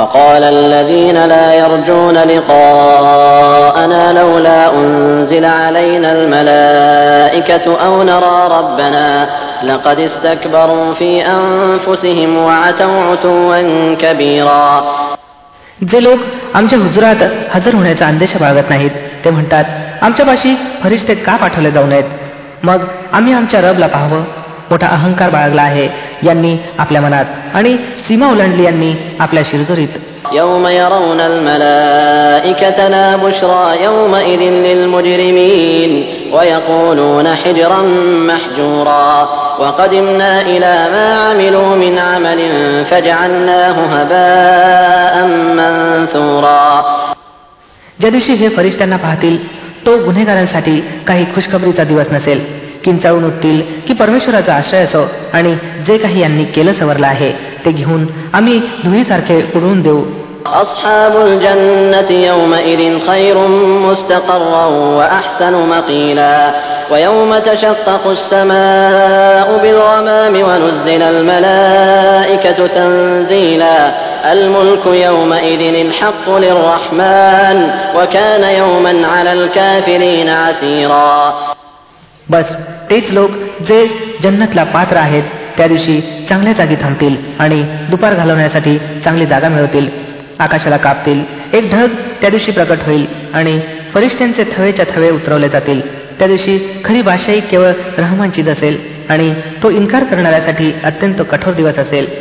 وقال الذين لا يرجون لقاءنا لولا أنزل علينا الملائكة أو نرى ربنا لقد استكبروا في أنفسهم وعتوا عتوا كبيرا जे लोक आमच्या हुजुरात हजर होण्याचा अंदेश बाळगत नाहीत ते म्हणतात आमच्यापाशी फरिश्ते का पाठवले जाऊ नयेत मग आम्ही आमच्या रबला पाहावं मोठा अहंकार बाळगला आहे यांनी आपल्या मनात आणि सीमा ओलांडली यांनी आपल्या शिरजोरीत يوم يرون الملائكة لا بشرى يومئذ للمجرمين ويقولون حجرا محجورا وقدمنا إلى ما عملوا من عمل فجعلناه هباء منثورا ज्या दिवशी हे फरिश्त्यांना पाहतील तो गुन्हेगारांसाठी काही खुशखबरीचा दिवस नसेल किंचाळून उठतील की परमेश्वराचा आश्रय असो आणि जे काही यांनी केलं सवरलं आहे ते घेऊन आम्ही धुळीसारखे उडवून देऊ. बस तेच लोक जे जन्नतला पात्र आहेत त्या दिवशी चांगल्या जागी थांबतील आणि दुपार घालवण्यासाठी चांगली जागा मिळवतील. आकाशाला कापतील. एक ढग त्या दिवशी प्रकट होईल आणि फरिश्त्यांचे थवेच्या थवे उतरवले जातील. त्या दिवशी खरी भाषाही केवळ रहमानचीच असेल आणि तो इन्कार करणाऱ्यासाठी अत्यंत कठोर दिवस असेल.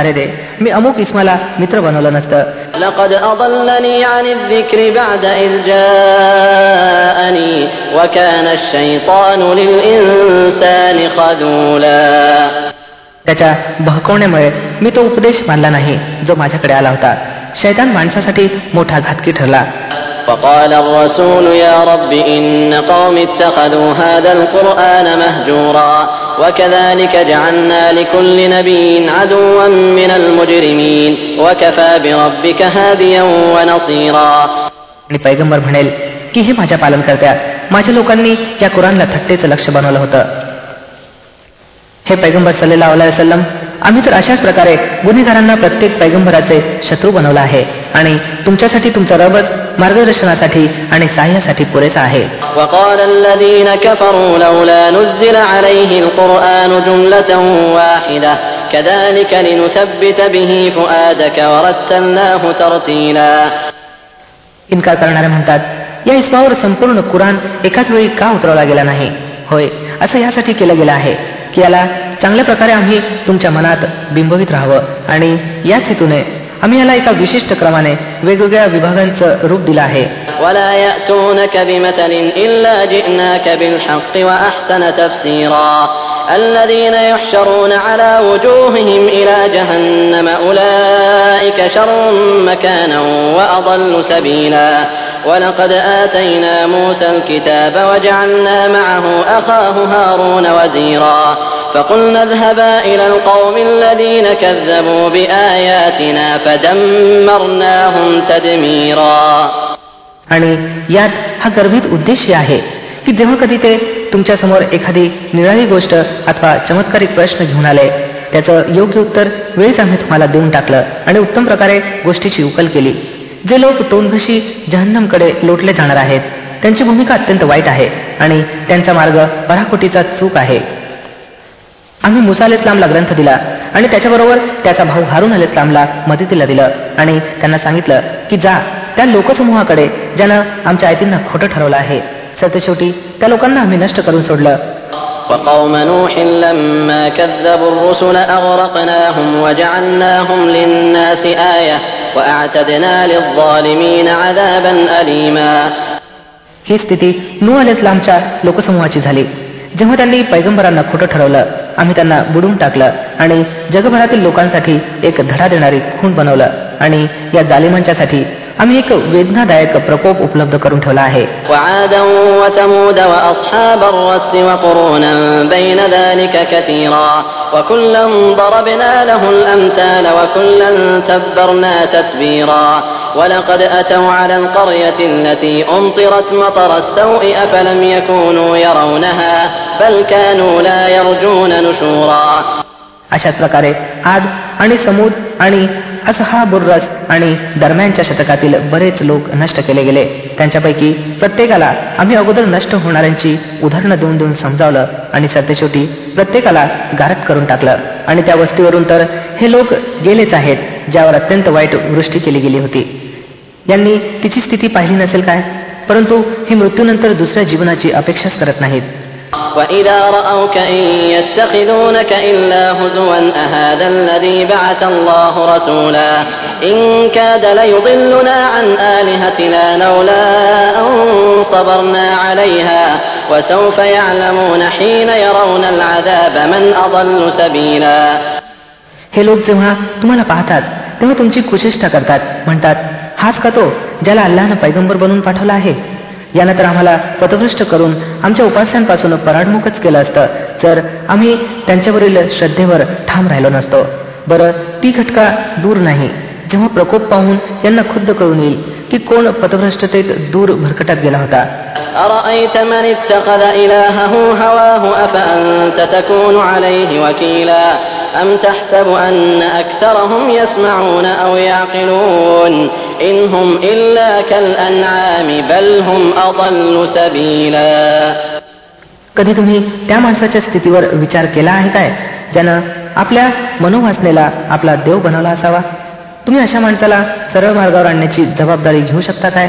अरे रे मी अमुक इस्माला मित्र बनवलं नसतं لقد أضلني عن الذكر بعد إذ جاءني وكان الشيطان للإنسان خذولا त्याच्या बहकवण्यामुळे मी तो उपदेश मानला नाही जो माझ्याकडे आला होता शैतान माणसासाठी मोठा घातकी ठरला فقال الرسول يا رب إن قوم اتخذوا هذا القرآن مهجورا وكذلك جعلنا لكل نبي عدوا من المجرمين وكفى بربك هاديا ونصيرا आणि पैगंबर म्हणेल की हे माझ्या पालनकर्त्या माझ्या लोकांनी या कुरानला थट्टेचं लक्ष बनवलं होतं हे पैगंबर सल्लेला वसलम आम्ही तर अशाच प्रकारे गुन्हेगारांना प्रत्येक पैगंबराचे शत्रू बनवला आहे आणि तुमच्यासाठी तुमचा रबच मार्गदर्शनासाठी आणि सहाय्यासाठी पुरेसा आहे وقال الذين كفروا لولا نزل عليه القرآن جملة واحدة كذلك لنثبت به فؤادك ورتلناه ترتيلا इन्कार करणारे म्हणतात या इस्मावर संपूर्ण कुराण एकाच वेळी का उतरवला गेला नाही होय असं यासाठी केलं गेलं आहे की याला चांगल्या प्रकारे आम्ही तुमच्या मनात बिंबवित राहावं आणि याच हेतूने आम्ही याला एका विशिष्ट क्रमाने वेगवेगळ्या विभागांचं रूप दिलं आहे ولا يأتونك بمثل إلا جئناك بالحق وأحسن تفسيرا الذين يحشرون على وجوههم إلى جهنم أولئك شر مكانا وأضل سبيلا ولقد آتينا موسى الكتاب وجعلنا معه أخاه هارون وزيرا فقلنا اذهبا إلى القوم الذين كذبوا بآياتنا فدمرناهم تدميرا आणि यात हा गर्भित उद्देश आहे की जेव्हा कधी ते तुमच्या समोर एखादी निराळी गोष्ट अथवा चमत्कारिक प्रश्न घेऊन आले त्याचं योग्य उत्तर वेळीच आम्ही तुम्हाला देऊन टाकलं आणि उत्तम प्रकारे गोष्टीची उकल केली जे लोक तोंडघशी जहन्नमकडे लोटले जाणार आहेत त्यांची भूमिका अत्यंत वाईट आहे आणि त्यांचा मार्ग पराकोटीचा चूक आहे आम्ही मुसा अल इस्लामला ग्रंथ दिला आणि त्याच्याबरोबर त्याचा भाऊ हारून अल इस्लामला मदतीला दिलं आणि त्यांना सांगितलं की जा त्या लोकसमूहाकडे ज्यानं आमच्या आयतींना खोटं ठरवलं आहे. सत्य शेवटी त्या लोकांना आम्ही नष्ट करून सोडलं. ही स्थिती नू الإسلام इस्लामच्या लोकसमूहाची झाली. जेव्हा त्यांनी पैगंबरांना खोटं ठरवलं आम्ही त्यांना बुडून टाकलं आणि जगभरातील लोकांसाठी एक धडा देणारी खूण बनवलं आणि या जालिमांच्यासाठी आम्ही एक वेदनादायक प्रकोप उपलब्ध करून ठेवला आहे وعادا وثمود وأصحاب الرس وقرونا بين ذلك كثيرا وكلا ضربنا له الأمثال وكلا تبرنا تتبيرا ولقد أتوا على القرية التي أمطرت مطر السوء أفلم يكونوا يرونها بل كانوا لا يرجون نشورا अशाच प्रकारे आद आणि समूद आणि असहा बुर्रस आणि दरम्यानच्या शतकातील बरेच लोक नष्ट केले गेले त्यांच्यापैकी प्रत्येकाला आम्ही अगोदर नष्ट होणाऱ्यांची उदाहरणं देऊन देऊन समजावलं आणि सरतेशेवटी प्रत्येकाला गारट करून टाकलं आणि त्या वस्तीवरून तर हे लोक गेलेच आहेत ज्यावर अत्यंत वाईट वृष्टी केली गेली होती यांनी तिची स्थिती पाहिली नसेल काय? परंतु हे मृत्यूनंतर दुसऱ्या जीवनाची अपेक्षाच करत नाहीत. हे लोक जेव्हा तुम्हाला पाहतात तेव्हा तुमची कुचेष्टा करतात. म्हणतात हाच का तो ज्याला अल्लानं पैगंबर बनवून पाठवला आहे यानं तर आम्हाला पथभ्रष्ट करून आमच्या उपास्यांपासून पराडमुखच केलं असतं जर आम्ही त्यांच्यावरील श्रद्धेवर ठाम राहिलो नसतो बरं ती घटका दूर नाही जेव्हा प्रकोप पाहून यांना खुद्द कळून येईल की कोण पथभ्रष्टतेत दूर भरकटत गेला होता أرأيت من اتخذ إلهه هواه أفأنت تكون عليه وكيلا أم تحسب أن أكثرهم يسمعون أو يعقلون कधी तुम्ही त्या माणसाच्या स्थितीवर विचार केला आहे काय? ज्यानं आपल्या मनोवासनेला आपला देव बनवला असावा? तुम्ही अशा माणसाला सरळ मार्गावर आणण्याची जबाबदारी घेऊ शकता काय?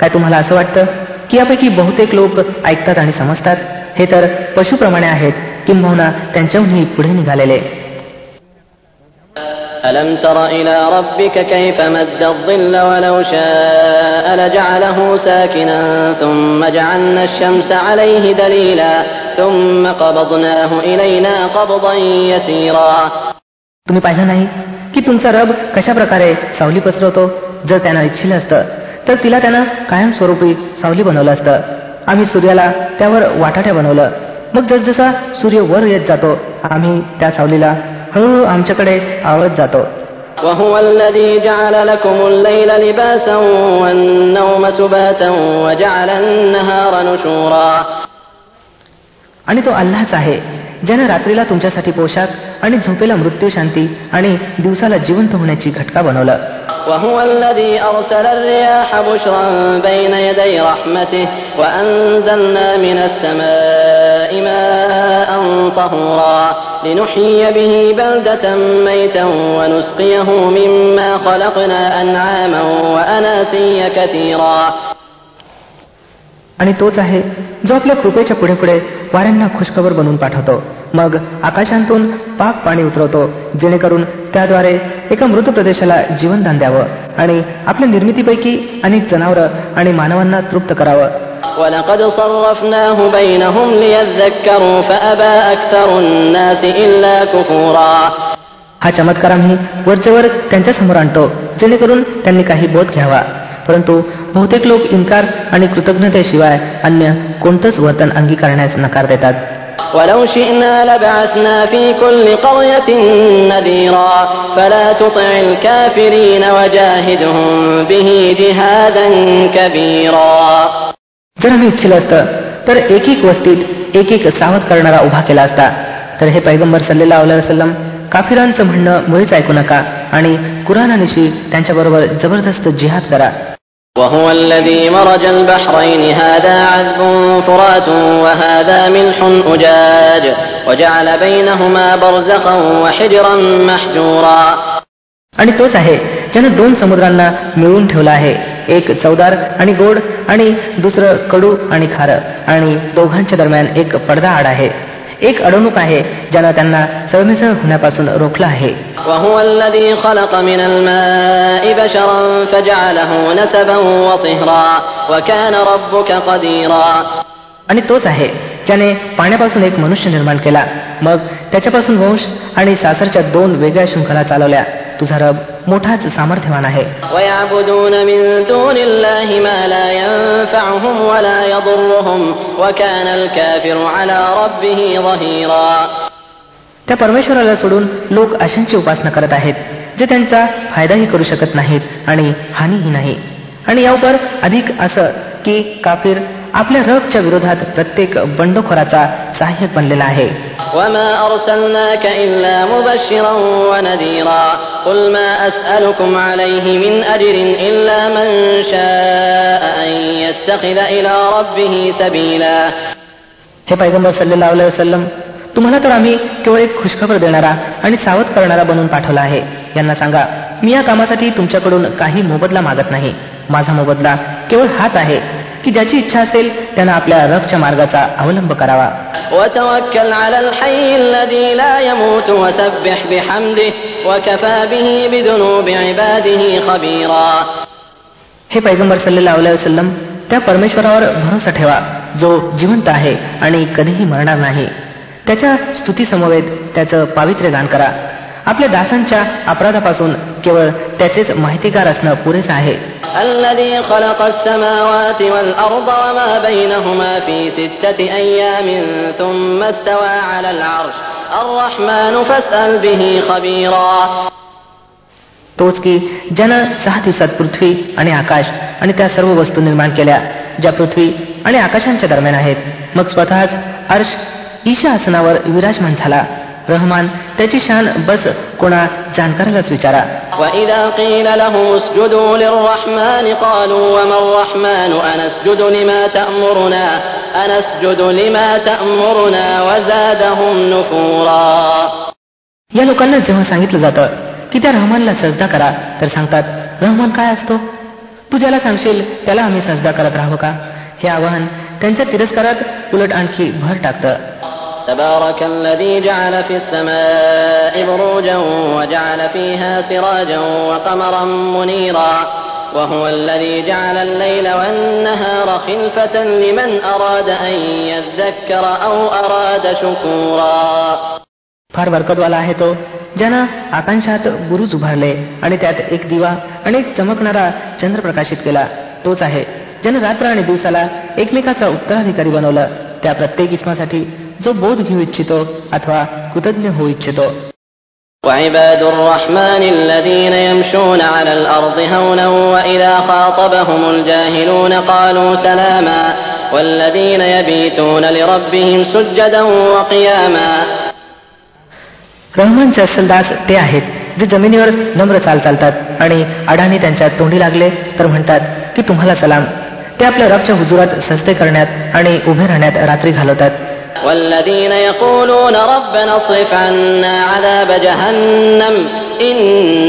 काय तुम्हाला असं वाटतं की यापैकी बहुतेक लोक ऐकतात आणि समजतात? हे तर पशुप्रमाणे आहेत किंबहुना त्यांच्याहूनही पुढे निघालेले. आहे ألم تر إلى ربك كيف مد الظل ولو شاء لجعله ساكنا ثم جعلنا الشمس عليه دليلا ثم قبضناه إلينا قبضا يسيرا तुम्ही पाहिलं नाही की तुमचा रब कशा प्रकारे सावली पसरवतो जर त्यानं इच्छिलं असतं तर तिला त्यानं कायमस्वरूपी सावली बनवलं असतं आम्ही सूर्याला त्यावर वाटाट्या बनवलं मग जसजसा सूर्य वर येत जातो आम्ही त्या सावलीला हळूहळू आमच्याकडे आवळत जातो وهو الذي جعل لكم الليل لباسا والنوم سباتا وجعل النهار نشورا आणि तो अल्लाच आहे ज्याने रात्रीला तुमच्यासाठी पोशाख आणि झोपेला मृत्यू शांती आणि दिवसाला जिवंत होण्याची घटका बनवलं وهو الذي أرسل الرياح بشرا بين يدي رحمته وأنزلنا من السماء ماء طهورا لنحيي به بلدة ميتا ونسقيه مما خلقنا أنعاما وأناسيا كثيرا आणि तोच आहे जो आपल्या कृपेच्या पुढे पुढे वाऱ्यांना खुशखबर बनवून पाठवतो मग आकाशांतून पाक पाणी उतरवतो जेणेकरून त्याद्वारे एका मृत प्रदेशाला जीवनदान द्यावं आणि आपल्या निर्मितीपैकी अनेक जनावरं आणि मानवांना तृप्त करावं ولقد صرفناه بينهم ليذكروا فأبى أكثر الناس إلا كفورا हा चमत्कार आम्ही वरचेवर त्यांच्या समोर आणतो जेणेकरून त्यांनी काही बोध घ्यावा परंतु बहुतेक लोक इन्कार आणि कृतज्ञतेशिवाय अन्य कोणतंच वर्तन अंगीकारण्यास नकार देतात ولو شئنا لبعثنا في كل قرية نذيرا فلا تطع الكافرين وجاهدهم به جهادا كبيرا जर आम्ही इच्छिलं असतं तर एक एक वस्तीत एक एक सावध करणारा उभा केला असता तर हे पैगंबर सल्लेला वसलम काफिरांचं म्हणणं मुळीच ऐकू नका आणि कुराणानिशी त्यांच्याबरोबर जबरदस्त जिहाद करा وهو الذي مرج البحرين هذا عذب فرات وهذا ملح أجاج وجعل بينهما برزخا وحجرا محجورا आणि तोच आहे ज्यानं दोन समुद्रांना मिळवून ठेवला आहे एक चवदार आणि गोड आणि दुसरं कडू आणि खार. आणि दोघांच्या दरम्यान एक पडदा आड आहे. एक अडवणूक आहे ज्यानं त्यांना सळमिसळ होण्यापासून रोखलं आहे. आणि तोच आहे ज्याने पाण्यापासून एक मनुष्य निर्माण केला. मग त्याच्यापासून वंश आणि सासरच्या दोन वेगळ्या शृंखला चालवल्या. तुझा रब मोठाच सामर्थ्यवान आहे. त्या परमेश्वराला सोडून लोक अशांची उपासना करत आहेत जे त्यांचा फायदाही करू शकत नाहीत आणि हानीही नाही. आणि यावर अधिक असं की काफीर आपल्या रबच्या विरोधात प्रत्येक बंडखोराचा सहाय्यक बनलेला आहे. हे पैगंबर सल्लेला वसलम तुम्हाला तर आम्ही केवळ एक खुशखबर देणारा आणि सावध करणारा बनून पाठवला आहे. यांना सांगा मी या कामासाठी तुमच्याकडून काही मोबदला मागत नाही. माझा मोबदला केवळ हाच आहे की ज्याची इच्छा असेल त्यानं आपल्या रफच्या मार्गाचा अवलंब करावा. हे पैगंबर सल्लेला सल्लम त्या परमेश्वरावर भरोसा ठेवा जो जिवंत आहे आणि कधीही मरणार नाही. त्याच्या स्तुतीसमवेत त्याचं पावित्र्य दान करा. आपल्या दासांच्या अपराधापासून केवळ त्याचेच माहितीकार असणं पुरेसं आहे. तोच की ज्यानं सहा दिवसात पृथ्वी आणि आकाश आणि त्या सर्व वस्तू निर्माण केल्या ज्या पृथ्वी आणि आकाशांच्या दरम्यान आहेत मग स्वतःच अर्श ईशा आसनावर विराजमान झाला. रहमान त्याची शान बस कोणा जाणकारालाच विचारा. या लोकांना जेव्हा सांगितलं जातं की त्या रहमानला सजदा करा तर सांगतात रहमान काय असतो? तू ज्याला सांगशील त्याला आम्ही सजदा करत राहावं का? हे आवाहन त्यांच्या तिरस्कारात उलट आणखी भर टाकतं. تبارك الذي جعل في السماء بروجا وجعل فيها سراجا وقمرا منيرا وهو الذي फार बरकतवाला आहे तो ज्यानं आकांक्षात बुरुज उभारले आणि त्यात एक दिवा आणि एक चमकणारा चंद्र प्रकाशित केला. तोच आहे. ज्यानं रात्र आणि दिवसाला एकमेकाचा उत्तराधिकारी बनवलं. त्या प्रत्येक इसमासाठी जो बोध घेऊ इच्छितो अथवा कृतज्ञ होऊ इच्छितो وعباد الرحمن الذين يمشون على الأرض هونا وإذا خاطبهم الجاهلون قالوا سلاما والذين يبيتون لربهم سجدا وقياما रहमानचे दास ते आहेत जे जमिनीवर नम्र चाल चालतात आणि अडाणी त्यांच्या तोंडी लागले तर म्हणतात की तुम्हाला सलाम ते आपल्या रबच्या हुजुरात सस्ते करण्यात आणि उभे राहण्यात रात्री घालवतात والذين يقولون ربنا اصرف عنا عذاب جهنم إن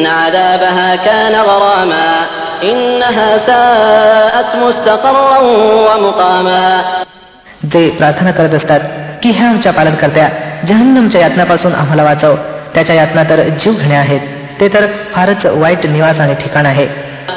عذابها كان غراما إنها ساءت مستقرا ومقاما जे प्रार्थना करत असतात की हे आमच्या पालनकर्त्या जहन्नमच्या यातनापासून आम्हाला वाचव त्याच्या यातना तर जीव घेणे आहेत ते तर फारच वाईट निवास आणि ठिकाण आहे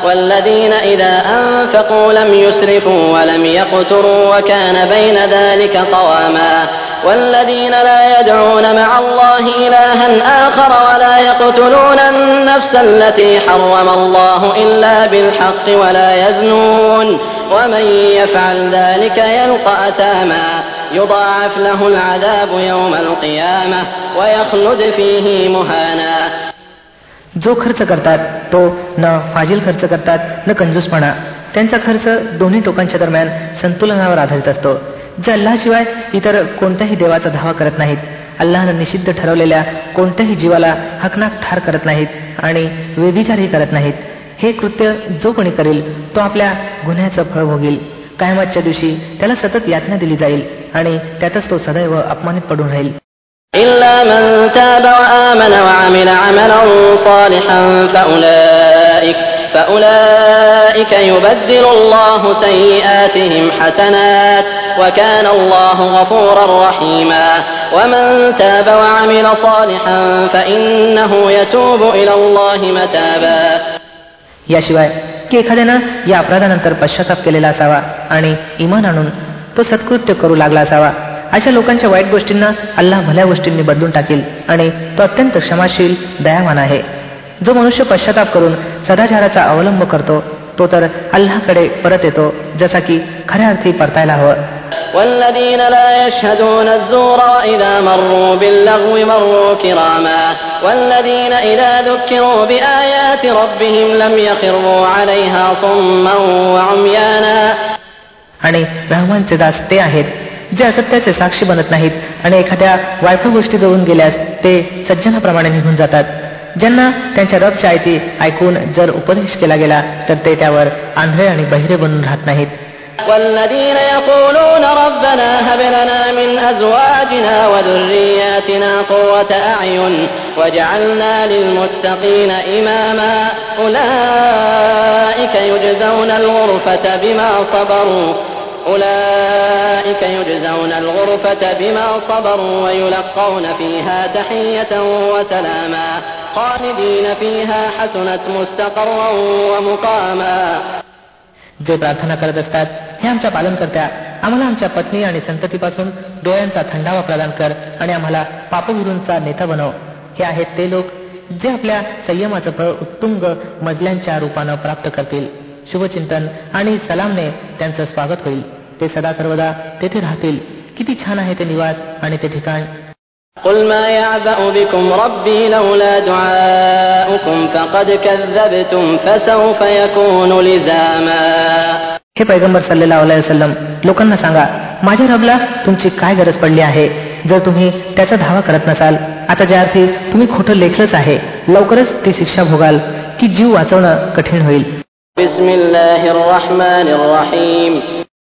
والذين إذا أنفقوا لم يسرفوا ولم يقتروا وكان بين ذلك قواما والذين لا يدعون مع الله إلها آخر ولا يقتلون النفس التي حرم الله إلا بالحق ولا يزنون ومن يفعل ذلك يلقى أثاما يضاعف له العذاب يوم القيامة ويخلد فيه مهانا जो खर्च करतात तो न फाजील खर्च करतात न कंजूसपणा. त्यांचा खर्च दोन्ही टोकांच्या दरम्यान संतुलनावर आधारित असतो. जे अल्लाशिवाय इतर कोणत्याही देवाचा धावा करत नाहीत. अल्लानं निषिद्ध ठरवलेल्या कोणत्याही जीवाला हकनाक ठार करत नाहीत आणि व्यभिचारही करत नाहीत. हे कृत्य जो कोणी करेल तो आपल्या गुन्ह्याचं फळ भोगील. कायमातच्या दिवशी त्याला सतत यातना दिली जाईल आणि त्यातच तो सदैव अपमानित पडून राहील. إلا من تاب وآمن وعمل عملا صالحا فأولئك فأولئك يبدل الله سيئاتهم حسنات وكان الله غفورا رحيما ومن تاب وعمل صالحا فإنه يتوب إلى الله متابا याशिवाय की एखाद्यानं या अपराधानंतर पश्चाताप केलेला असावा आणि इमान आणून तो सत्कृत्य करू लागला असावा अशा लोकांच्या वाईट गोष्टींना अल्लाह भल्या गोष्टींनी बदलून टाकेल आणि तो अत्यंत क्षमाशील दयावान आहे. जो मनुष्य पश्चाताप करून सदाचाराचा अवलंब करतो तो तर अल्लाकडे परत येतो जसा की खऱ्या अर्थी परतायला हवं. आणि रहमानचे दास ते आहेत जे असत्याचे साक्षी बनत नाहीत आणि एखाद्या वायफळ गोष्टी जवळून गेल्यास ते सज्जनाप्रमाणे निघून जातात ज्यांना त्यांच्या रबच्या आयती ऐकून जर उपदेश केला गेला तर ते त्यावर आंधळे आणि बहिरे बनून राहत नाहीत والذين يقولون ربنا هب لنا من أزواجنا وذرياتنا قوة أعين واجعلنا للمتقين إماما أولئك يجزون الغرفة بما صبروا أولئك يجزون الغرفة بما صبروا ويلقون فيها تحية وسلاما خالدين فيها حسنت مستقرا ومقاما जे प्रार्थना करत असतात हे आमच्या पालनकर्त्या आम्हाला आमच्या पत्नी आणि संततीपासून डोळ्यांचा थंडावा प्रदान कर आणि आम्हाला पापविरूंचा नेता बनव हे आहेत ते लोक जे आपल्या संयमाचं फळ उत्तुंग मजल्यांच्या रूपानं प्राप्त करतील शुभचिंतन आणि सलामने त्यांचं स्वागत होईल ते सदा सर्वदा तेथे राहतील किती छान आहे ते निवास आणि ते ठिकाण قل ما يعبأ بكم ربي لولا دعاؤكم فقد كذبتم فسوف يكون لزاما हे पैगंबर सल्लेला वसलम लोकांना सांगा माझ्या रबला तुमची काय गरज पडली आहे जर तुम्ही त्याचा धावा करत नसाल आता ज्या अर्थी तुम्ही खोटं लेखलंच आहे लवकरच ती शिक्षा भोगाल की जीव वाचवणं कठीण होईल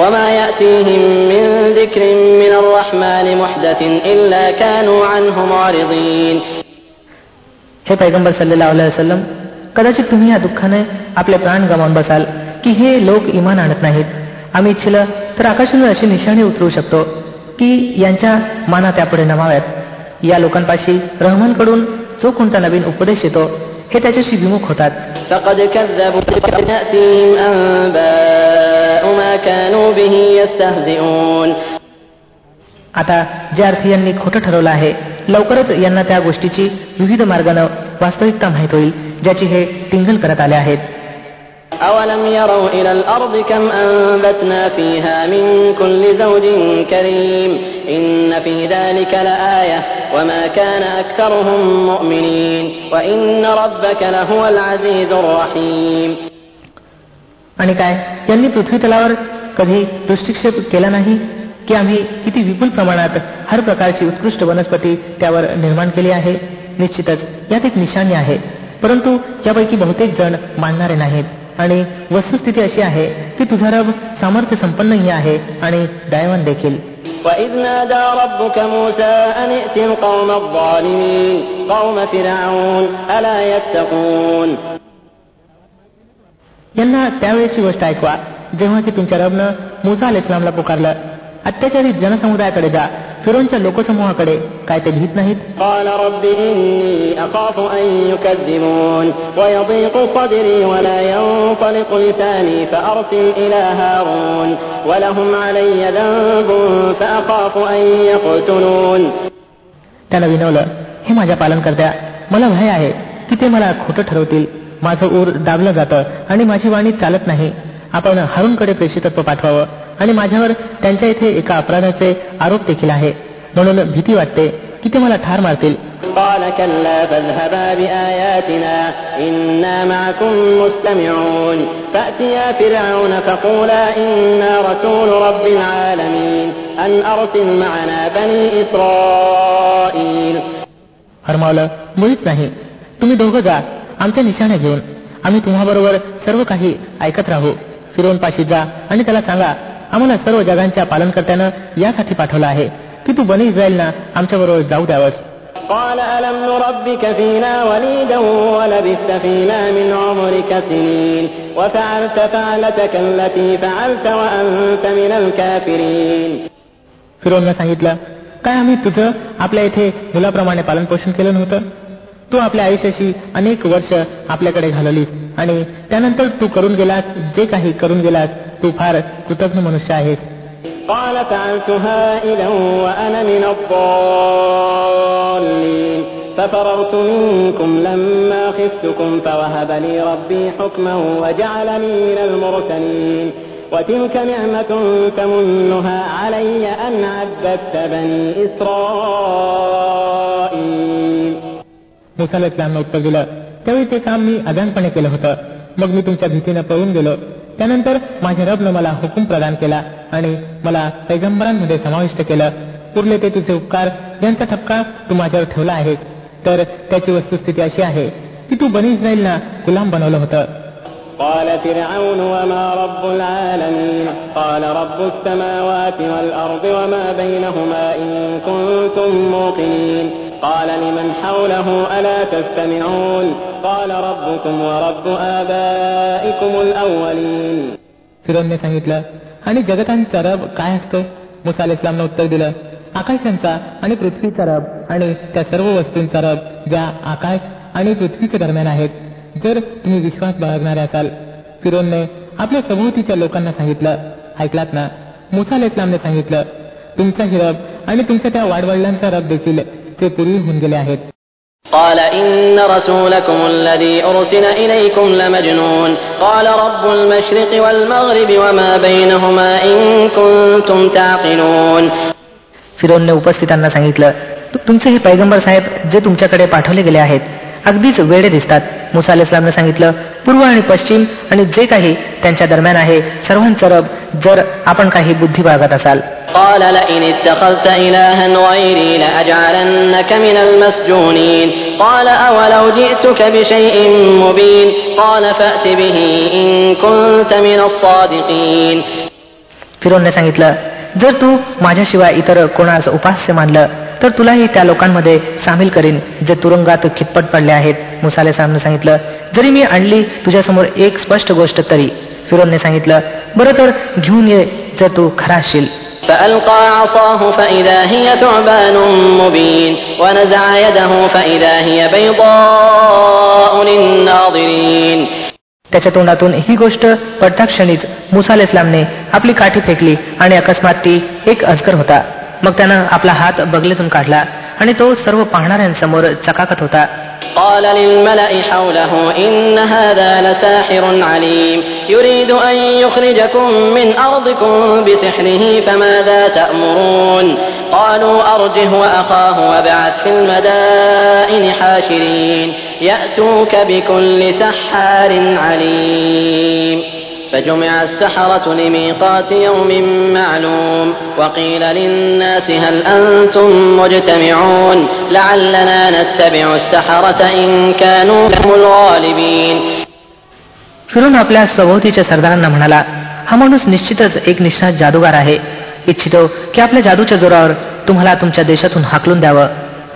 وما يأتيهم من ذكر من الرحمن محدث إلا كانوا عنه معرضين हे पैगंबर सल्लेला वसलम कदाचित तुम्ही या दुःखाने आपले प्राण गमावून बसाल की हे लोक इमान आणत नाहीत आम्ही इच्छिलं तर आकाशानं अशी निशाणी उतरवू शकतो की यांच्या माना त्यापुढे नमाव्यात या लोकांपाशी रहमानकडून जो कोणता नवीन उपदेश येतो हे त्याच्याशी विमुख होतात فقد كذبوا يأتيهم أنباء ما كانوا به يستهزئون आता ज्या अर्थी यांनी खोटं ठरवलं आहे लवकरच यांना त्या गोष्टीची विविध मार्गानं वास्तविकता माहीत होईल ज्याची हे टिंगल करत आले आहेत أولم يروا إلى الأرض كم أنبتنا فيها من كل زوج كريم إن في ذلك لآية وما كان أكثرهم مؤمنين وإن ربك لهو العزيز الرحيم आणि काय यांनी पृथ्वी तलावर कधी दृष्टिक्षेप केला नाही की आम्ही किती विपुल प्रमाणात हर प्रकारची उत्कृष्ट वनस्पती त्यावर निर्माण केली आहे निश्चितच यात एक निशाणी आहे परंतु यापैकी बहुतेक जण मानणारे नाहीत आणि वस्तुस्थिती अशी आहे की तुझा रब सामर्थ्य संपन्नही आहे आणि दयावान देखील وإذ نادى ربك موسى أن ائت القوم الظالمين قوم فرعون ألا يتقون यांना त्यावेळेची गोष्ट ऐकवा. जेव्हा की तुमच्या रबनं मुसा अल इस्लामला पुकारलं अत्याचारी जनसमुदायाकडे जा फिरोनच्या लोकसमूहाकडे. काय ते घेत नाहीत? त्यानं विनवलं हे माझ्या पालन करत्या मला भय आहे की ते मला खोटं ठरवतील. माझं ऊर दाबलं जातं आणि माझी वाणी चालत नाही. आपण हारूनकडे प्रेषितत्व पाठवावं आणि माझ्यावर त्यांच्या इथे एका अपराधाचे आरोप देखील आहे. म्हणून भीती वाटते की ते मला ठार मारतील. हरमावलं मुळीच नाही. तुम्ही दोघं जा. आमच्या निशाण्या घेऊन आम्ही तुम्हाबरोबर सर्व काही ऐकत राहू फिरवून पाशी जा आणि त्याला सांगा आम्हाला सर्व जगांच्या पालनकर्त्यानं यासाठी पाठवलं आहे की तू बनी इस्रायलना आमच्याबरोबर जाऊ द्यावस قال ألم نربك فينا وليدا ولبثت فينا من عمرك سنين وفعلت فعلتك التي فعلت وأنت من الكافرين फिरोननं सांगितलं काय आम्ही तुझं आपल्या इथे मुलाप्रमाणे पालन पोषण केलं नव्हतं तू आपल्या आयुष्याशी अनेक वर्ष आपल्याकडे घालवलीस आणि त्यानंतर तू करून गेलास जे काही करून गेलास तू फार कृतज्ञ मनुष्य आहेस قال فعلتها إذا وأنا من الضالين ففررت منكم لما خفتكم فوهب لي ربي حكما وجعلني من المرسلين وتلك نعمة تمنها علي أن عبدت بني إسرائيل मुसा इस्लामनं उत्तर दिलं त्यावेळी ते काम मी अजानपणे केलं होतं मग मी तुमच्या भीतीनं पळून गेलो त्यानंतर माझ्या रबनं मला हुकूम प्रदान केला आणि मला पैगंबरांमध्ये समाविष्ट केलं उरले ते तुझे उपकार ज्यांचा ठपका तू माझ्यावर ठेवला आहे तर त्याची वस्तुस्थिती अशी आहे की तू बनी इस्राईलना गुलाम बनवलं होतं قال فرعون وما رب العالمين قال رب السماوات والأرض وما بينهما إن كنتم موقنين قال لمن حوله ألا تستمعون قال ربكم ورب آبائكم الأولين फिरोनने सांगितलं आणि जगतांचा रब काय असतो मुसा इस्लामनं उत्तर दिलं आकाशांचा आणि पृथ्वीचा रब आणि त्या सर्व वस्तूंचा रब ज्या आकाश आणि पृथ्वीच्या दरम्यान आहेत जर तुम्ही विश्वास बाळगणारे असाल फिरोनने आपल्या सभोवतीच्या लोकांना सांगितलं ऐकलात ना मुसा इस्लामने सांगितलं तुमचा ही रब आणि तुमच्या त्या वाडवडिलांचा रब देखील ते पूर्वी होऊन गेले आहेत قال إن رسولكم الذي أرسل إليكم لمجنون قال رب المشرق والمغرب وما بينهما إن كنتم تعقلون फिरोनने उपस्थितांना सांगितलं "तु- तुमचे हे पैगंबर साहेब जे तुमच्याकडे पाठवले गेले आहेत अगदीच वेडे दिसतात मुसा इस्लामने सांगितलं पूर्व आणि पश्चिम आणि जे काही त्यांच्या दरम्यान आहे सर्वांचं रब जर आपण काही बुद्धी बाळगत असाल قال لئن اتخذت إلها غيري لأجعلنك من المسجونين قال أولو جئتك بشيء مبين قال فأت به إن كنت من الصادقين फिरोनने सांगितलं जर तू माझ्याशिवाय इतर कोणास उपास्य मानलं तर तुलाही त्या लोकांमध्ये सामील करीन जे तुरुंगात खितपट पडले आहेत मुसाले सामने सांगितलं जरी मी आणली तुझ्यासमोर एक स्पष्ट गोष्ट तरी फिरोनने सांगितलं बरं तर घेऊन ये जर तू खरा असशील فألقى عصاه فإذا هي ثعبان مبين ونزع يده فإذا هي بيضاء للناظرين त्याच्या तोंडातून ही गोष्ट पडता क्षणीच मुसाल इस्लामने आपली काठी फेकली आणि अकस्मात ती एक अजगर होता मग त्यानं आपला हात बगलेतून काढला आणि तो सर्व पाहणाऱ्यांसमोर चकाकत होता قال للملأ حوله إن هذا لساحر عليم يريد أن يخرجكم من أرضكم بسحره فماذا تأمرون قالوا أرجه وأخاه وابعث في المدائن حاشرين يأتوك بكل سحار عليم فجمع السحرة لميقات يوم معلوم وقيل للناس هل أنتم مجتمعون لعلنا نتبع السحرة إن كانوا هم الغالبين फिरून आपल्या सभोवतीच्या सरदारांना म्हणाला हा माणूस निश्चितच एक निष्णात जादूगार आहे इच्छितो की आपल्या जादूच्या जोरावर तुम्हाला तुमच्या देशातून हाकलून द्यावं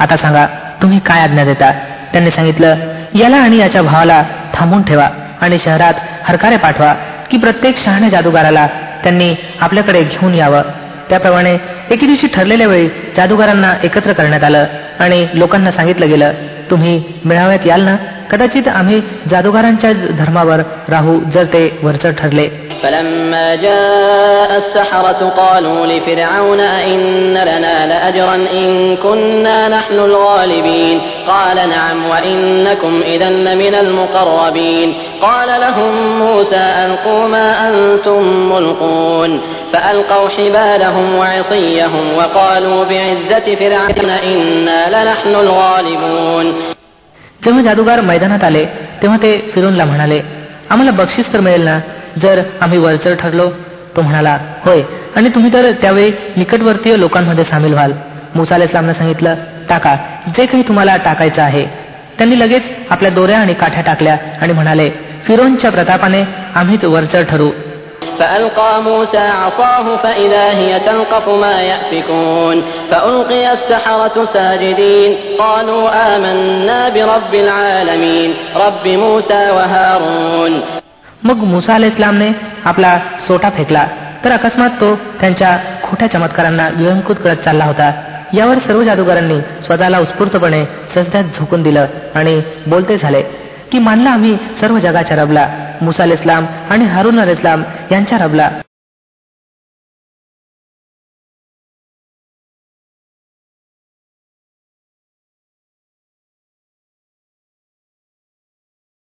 आता सांगा तुम्ही काय आज्ञा देता त्यांनी सांगितलं याला आणि याच्या भावाला थांबून ठेवा आणि शहरात हरकारे पाठवा की प्रत्येक शहाण्या जादूगाराला त्यांनी आपल्याकडे घेऊन यावं. त्याप्रमाणे एके दिवशी ठरलेल्या वेळी जादूगारांना एकत्र करण्यात आलं आणि लोकांना सांगितलं गेलं तुम्ही मेळाव्यात याल ना? कदाचित आम्ही जादूगारांच्या धर्मावर राहू जर ते वरचर ठरले. فلما جاء السحرة قالوا لفرعون أئن لنا لأجرا إن كنا نحن الغالبين قال نعم وإنكم إذا لمن المقربين قال لهم موسى ألقوا ما أنتم ملقون فألقوا حبالهم وعصيهم وقالوا بعزة فرعون إنا لنحن الغالبون जेव्हा जादूगार मैदानात आले तेव्हा ते फिरोनला म्हणाले आम्हाला बक्षीस तर मिळेल ना जर आम्ही वरचर ठरलो तो म्हणाला होय आणि तुम्ही तर त्यावेळी निकटवर्तीय लोकांमध्ये सामील व्हाल मुसा इस्लामनं सांगितलं टाका जे काही तुम्हाला टाकायचं आहे त्यांनी लगेच आपल्या दोऱ्या आणि काठ्या टाकल्या आणि म्हणाले फिरोनच्या प्रतापाने आम्हीच वरचर ठरू فألقى موسى عصاه فإذا هي تلقف ما يأفكون فألقي السحرة ساجدين قالوا آمنا برب العالمين رب موسى وهارون मग मुसा इस्लामने आपला सोटा फेकला. तर अकस्मात तो त्यांच्या खोट्या चमत्कारांना विळंकुत करत चालला होता. यावर सर्व जादूगारांनी स्वतःला उत्स्फूर्तपणे सजद्यात झोकून दिलं आणि बोलते झाले की मानला आम्ही सर्व जगाच्या रबला. मुसाल इस्लाम आणि हारून अल इस्लाम यांच्या रबला.